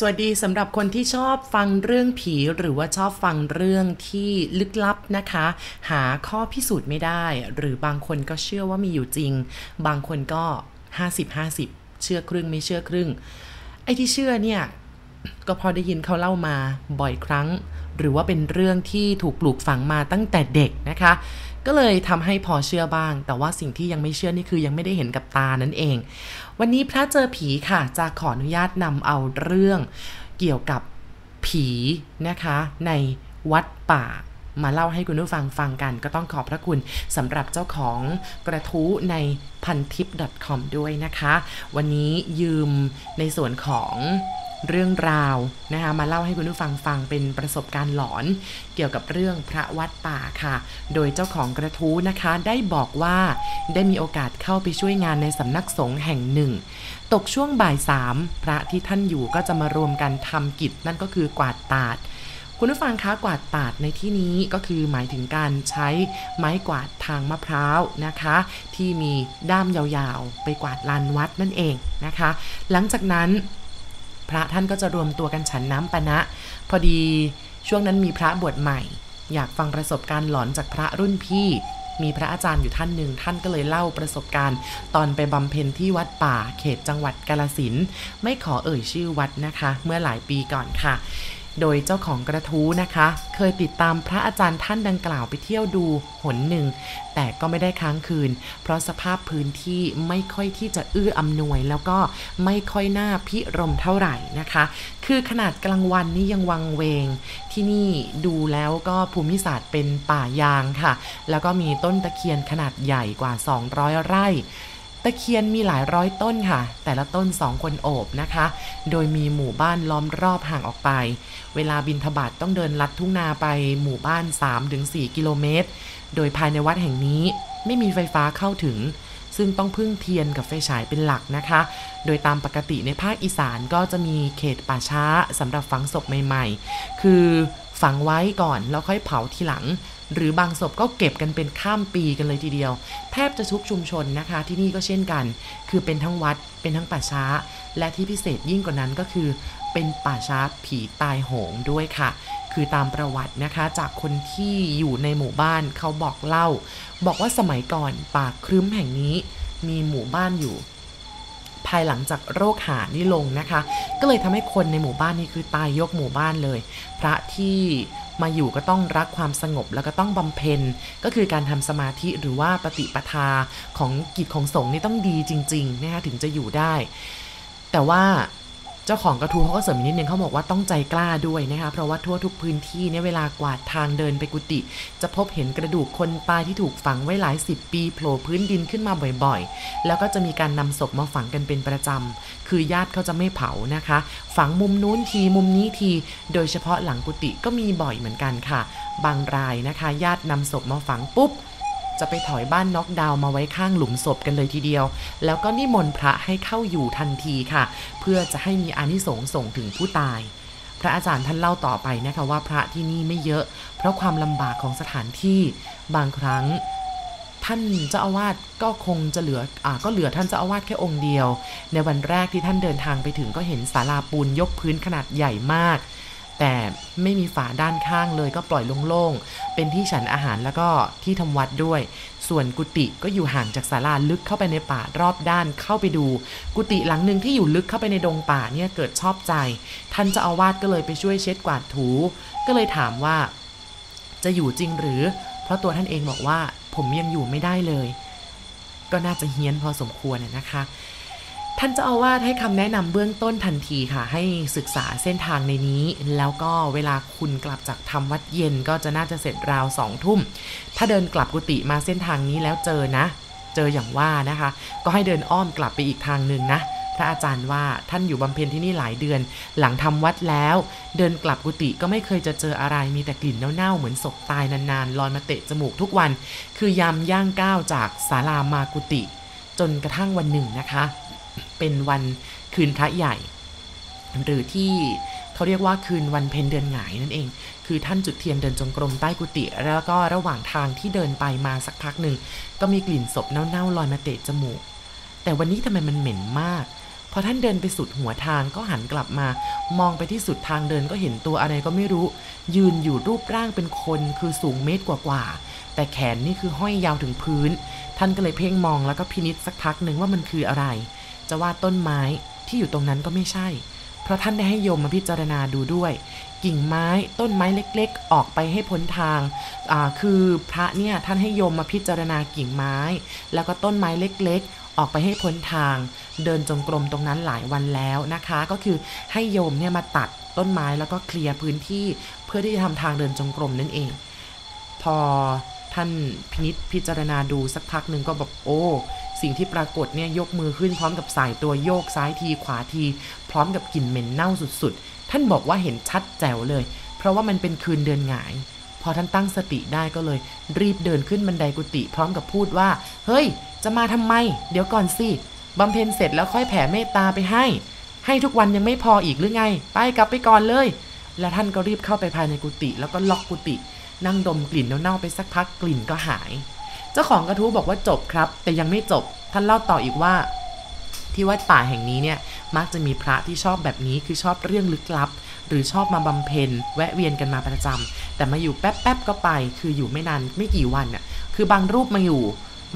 สวัสดีสำหรับคนที่ชอบฟังเรื่องผีหรือว่าชอบฟังเรื่องที่ลึกลับนะคะ หาข้อพิสูจน์ไม่ได้ หรือบางคนก็เชื่อว่ามีอยู่จริง บางคนก็ 50-50 เชื่อครึ่งไม่เชื่อครึ่ง ไอ้ที่เชื่อเนี่ย ก็พอได้ยินเขาเล่ามาบ่อยครั้ง หรือว่าเป็นเรื่องที่ถูกปลูกฝังมาตั้งแต่เด็กนะคะ ก็เลยทำให้พอเชื่อบ้าง แต่ว่าสิ่งที่ยังไม่เชื่อนี่คือยังไม่ได้เห็นกับตานั่นเอง วันนี้พระเจอผีค่ะ จะขออนุญาตนำเอาเรื่องเกี่ยวกับผีนะคะ ในวัดป่ามาเล่าให้คุณผู้ฟังฟังกัน ก็ต้องขอบพระคุณสำหรับเจ้าของกระทู้ในพันทิป .com ด้วยนะคะ วันนี้ยืมในส่วนของ เรื่องราวนะคะมาเล่าให้คุณผู้ฟังฟังเป็นประสบการณ์หลอนเกี่ยวกับเรื่องพระวัดป่าค่ะ โดยเจ้าของกระทู้นะคะได้บอกว่าได้มีโอกาสเข้าไปช่วยงานในสำนักสงฆ์แห่งหนึ่ง ตกช่วงบ่ายสามพระที่ท่านอยู่ก็จะมารวมกันทำกิจนั่นก็คือกวาดตาดคุณผู้ฟังคะกวาดตาดในที่นี้ก็คือหมายถึงการใช้ไม้กวาดทางมะพร้าวนะคะ ที่มีด้ามยาวๆ ไปกวาดลานวัดนั่นเองนะคะ หลังจากนั้น พระท่านก็จะรวมตัวกันฉันน้ำปะนะ พอดีช่วงนั้นมีพระบวชใหม่ อยากฟังประสบการณ์หลอนจากพระรุ่นพี่ มีพระอาจารย์อยู่ท่านหนึ่งท่านก็เลยเล่าประสบการณ์ ตอนไปบำเพ็ญที่วัดป่า เขตจังหวัดกาลสินไม่ขอเอ่ยชื่อวัดนะคะ เมื่อหลายปีก่อนค่ะ โดยเจ้าของกระทู้นะคะ เคยติดตามพระอาจารย์ท่านดังกล่าวไปเที่ยวดูหนหนึ่ง แต่ก็ไม่ได้ค้างคืน เพราะสภาพพื้นที่ไม่ค่อยที่จะเอื้ออำนวย แล้วก็ไม่ค่อยน่าพิรมเท่าไหร่นะคะ คือขนาดกลางวันนี่ยังวังเวง ที่นี่ดูแล้วก็ภูมิศาสตร์เป็นป่ายางค่ะ แล้วก็มีต้นตะเคียนขนาดใหญ่กว่า 200 ไร่ ตะเคียนมีหลายร้อยต้นค่ะ แต่ละต้นสองคนโอบนะคะ โดยมีหมู่บ้านล้อมรอบห่างออกไป เวลาบินทบาทต้องเดินลัดทุ่งนาไปหมู่บ้าน 3-4 กิโลเมตร โดยภายในวัดแห่งนี้ไม่มีไฟฟ้าเข้าถึง ซึ่งต้องพึ่งเทียนกับไฟฉายเป็นหลักนะคะ โดยตามปกติในภาคอีสานก็จะมีเขตป่าช้าสำหรับฝังศพใหม่ ๆ คือฝังไว้ก่อนแล้วค่อยเผาทีหลัง หรือบางศพก็เก็บกันเป็นข้ามปีกันเลยทีเดียว แทบจะทุกชุมชนนะคะ ที่นี่ก็เช่นกัน คือเป็นทั้งวัดเป็นทั้งป่าช้า และที่พิเศษยิ่งกว่านั้นก็คือ เป็นป่าช้าผีตายโหงด้วยค่ะ คือตามประวัตินะคะจากคนที่อยู่ในหมู่บ้านเขาบอกเล่า บอกว่าสมัยก่อนป่าครึ้มแห่งนี้ มีหมู่บ้านอยู่ ภายหลังจากโรคหานี่ลงนะคะ ก็เลยทำให้คนในหมู่บ้านนี้คือตายยกหมู่บ้านเลย พระที่มาอยู่ก็ต้องรักความสงบแล้วก็ต้องบำเพ็ญ ก็คือการทำสมาธิหรือว่าปฏิปทาของกิจของสงฆ์นี่ต้องดีจริงๆนะคะถึงจะอยู่ได้ แต่ว่า เจ้าของกระทู้เขาก็เสริมอีกนิดนึงเขาบอกว่าต้องใจกล้าด้วยนะคะเพราะว่าทั่วทุกพื้นที่เนี่ยเวลากวาดทางเดินไปกุฏิจะพบเห็นกระดูกคนตายที่ถูกฝังไว้หลายสิบปีโผล่พื้นดินขึ้นมาบ่อยๆ แล้วก็จะมีการนำศพมาฝังกันเป็นประจำคือญาติเขาจะไม่เผานะคะ ฝังมุมนู้นทีมุมนี้ที โดยเฉพาะหลังกุฏิก็มีบ่อยเหมือนกันค่ะ บางรายนะคะ ญาตินำศพมาฝังปุ๊บ จะไปถอยบ้านน็อกดาวน์มาไว้ข้างหลุมศพกันเลยทีเดียว แล้วก็นิมนต์พระให้เข้าอยู่ทันทีค่ะ เพื่อจะให้มีอานิสงส์ส่งถึงผู้ตาย พระอาจารย์ท่านเล่าต่อไปนะคะว่าพระที่นี่ไม่เยอะ เพราะความลำบากของสถานที่บางครั้งท่านเจ้าอาวาสก็คงจะเหลืออก็เหลือท่านเจ้าอาวาสแค่องค์เดียว ในวันแรกที่ท่านเดินทางไปถึงก็เห็นศาลาปูนยกพื้นขนาดใหญ่มาก แต่ไม่มีฝาด้านข้างเลยก็ปล่อยโล่งๆ เป็นที่ฉันอาหารแล้วก็ที่ทำวัดด้วย ส่วนกุฏิก็อยู่ห่างจากศาลาลึกเข้าไปในป่ารอบด้านเข้าไปดู กุฏิหลังหนึ่งที่อยู่ลึกเข้าไปในดงป่าเนี่ยเกิดชอบใจ ท่านเจ้าอาวาสก็เลยไปช่วยเช็ดกวาดถู ก็เลยถามว่า จะอยู่จริงหรือ เพราะตัวท่านเองบอกว่าผมยังอยู่ไม่ได้เลย ก็น่าจะเฮี้ยนพอสมควรน่ะนะคะ ท่านเจ้าอาวาสให้คำแนะนำเบื้องต้นทันทีค่ะ ให้ศึกษาเส้นทางในนี้ แล้วก็เวลาคุณกลับจากทำวัดเย็นก็จะน่าจะเสร็จราวสองทุ่ม ถ้าเดินกลับกุฏิมาเส้นทางนี้แล้วเจอนะ เจออย่างว่านะคะ ก็ให้เดินอ้อมกลับไปอีกทางหนึ่งนะพระอาจารย์ว่าท่านอยู่บำเพ็ญที่นี่หลายเดือน หลังทำวัดแล้ว เดินกลับกุฏิก็ไม่เคยจะเจออะไรมีแต่กลิ่นเน่าๆเหมือนศพตายนานๆลอยมาเตะจมูกทุกวัน คือยามย่างก้าวจากศาลามากุฏิจนกระทั่งวันหนึ่งนะคะ เป็นวันคืนพระใหญ่ หรือที่เขาเรียกว่าคืนวันเพ็ญเดือนหงายนั่นเอง คือท่านจุดเทียนเดินจงกรมใต้กุฏิแล้วก็ระหว่างทางที่เดินไปมาสักพักหนึ่ง ก็มีกลิ่นศพเน่าๆลอยมาเตะจมูก แต่วันนี้ทำไมมันเหม็นมากพอท่านเดินไปสุดหัวทางก็หันกลับมา มองไปที่สุดทางเดินก็เห็นตัวอะไรก็ไม่รู้ ยืนอยู่รูปร่างเป็นคนคือสูงเมตรกว่าๆแต่แขนนี่คือห้อยยาวถึงพื้น ท่านก็เลยเพ่งมองแล้วก็พินิษสักพักหนึ่งว่ามันคืออะไร จะว่าต้นไม้ที่อยู่ตรงนั้นก็ไม่ใช่ เพราะท่านได้ให้โยมมาพิจารณาดูด้วย กิ่งไม้ต้นไม้เล็กๆ ออกไปให้พ้นทาง คือพระเนี่ยท่านให้โยมมาพิจารณากิ่งไม้ แล้วก็ต้นไม้เล็กๆ ออกไปให้พ้นทาง เดินจงกรมตรงนั้นหลายวันแล้วนะคะ ก็คือให้โยมเนี่ยมาตัดต้นไม้แล้วก็เคลียร์พื้นที่เพื่อที่จะทำทางเดินจงกรมนั่นเอง พอ ท่านพินิษพิจารณาดูสักพักหนึ่งก็แบบโอ้ สิ่งที่ปรากฏเนี่ยยกมือขึ้นพร้อมกับสายตัวโยกซ้ายทีขวาที พร้อมกับกลิ่นเหม็นเน่าสุดๆ ท่านบอกว่าเห็นชัดแจ๋วเลย เพราะว่ามันเป็นคืนเดือนหงาย พอท่านตั้งสติได้ก็เลย รีบเดินขึ้นบันไดกุฏิพร้อมกับพูดว่า เฮ้ย จะมาทำไม เดี๋ยวก่อนสิบำเพ็ญเสร็จแล้วค่อยแผ่เมตตาไปให้ ให้ทุกวันยังไม่พออีกหรือไง ไปกลับไปก่อนเลย และท่านก็รีบเข้าไปภายในกุฏิแล้วก็ล็อกกุฏิ นั่งดมกลิ่นเน่าๆไปสักพักกลิ่นก็หาย เจ้าของกระทู้บอกว่าจบครับ แต่ยังไม่จบ ท่านเล่าต่ออีกว่า ที่วัดป่าแห่งนี้เนี่ย มักจะมีพระที่ชอบแบบนี้คือชอบเรื่องลึกลับ หรือชอบมาบำเพ็ญแวะเวียนกันมาประจำแต่มาอยู่แป๊บๆก็ไป คืออยู่ไม่นานไม่กี่วันน่ะคือบางรูปมาอยู่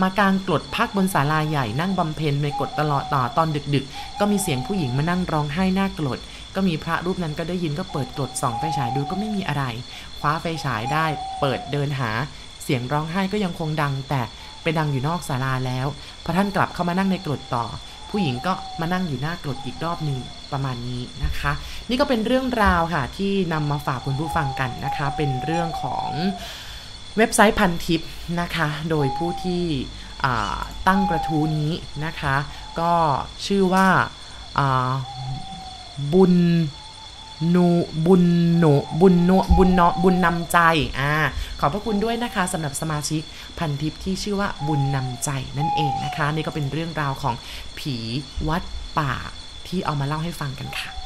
มากางกรดพักบนศาลาใหญ่นั่งบำเพ็ญในกดตลอดต่อตอนดึกๆ ก็มีเสียงผู้หญิงมานั่งร้องไห้หน้ากรด ก็มีพระรูปนั้นก็ได้ยินก็เปิดกรดส่องไฟฉายดูก็ไม่มีอะไร คว้าไฟฉายได้ เปิดเดินหา เสียงร้องไห้ก็ยังคงดัง แต่ไปดังอยู่นอกศาลาแล้วพอท่านกลับเข้ามานั่งในกรดต่อ ผู้หญิงก็มานั่งอยู่หน้ากรดอีกรอบหนึ่งประมาณนี้นะคะ นี่ก็เป็นเรื่องราวค่ะที่นำมาฝากคุณผู้ฟังกันนะคะ เป็นเรื่องของเว็บไซต์พันทิปนะคะ โดยผู้ที่ตั้งกระทู้นี้นะคะ ก็ชื่อว่า บุญนูบุญหนูบุญนบุญเนาะบุญนำใจอ่าขอบพระคุณด้วยนะคะสำหรับสมาชิกพันทิปที่ชื่อว่าบุญนำใจนั่นเองนะคะ นี่ก็เป็นเรื่องราวของผีวัดป่าที่เอามาเล่าให้ฟังกันค่ะ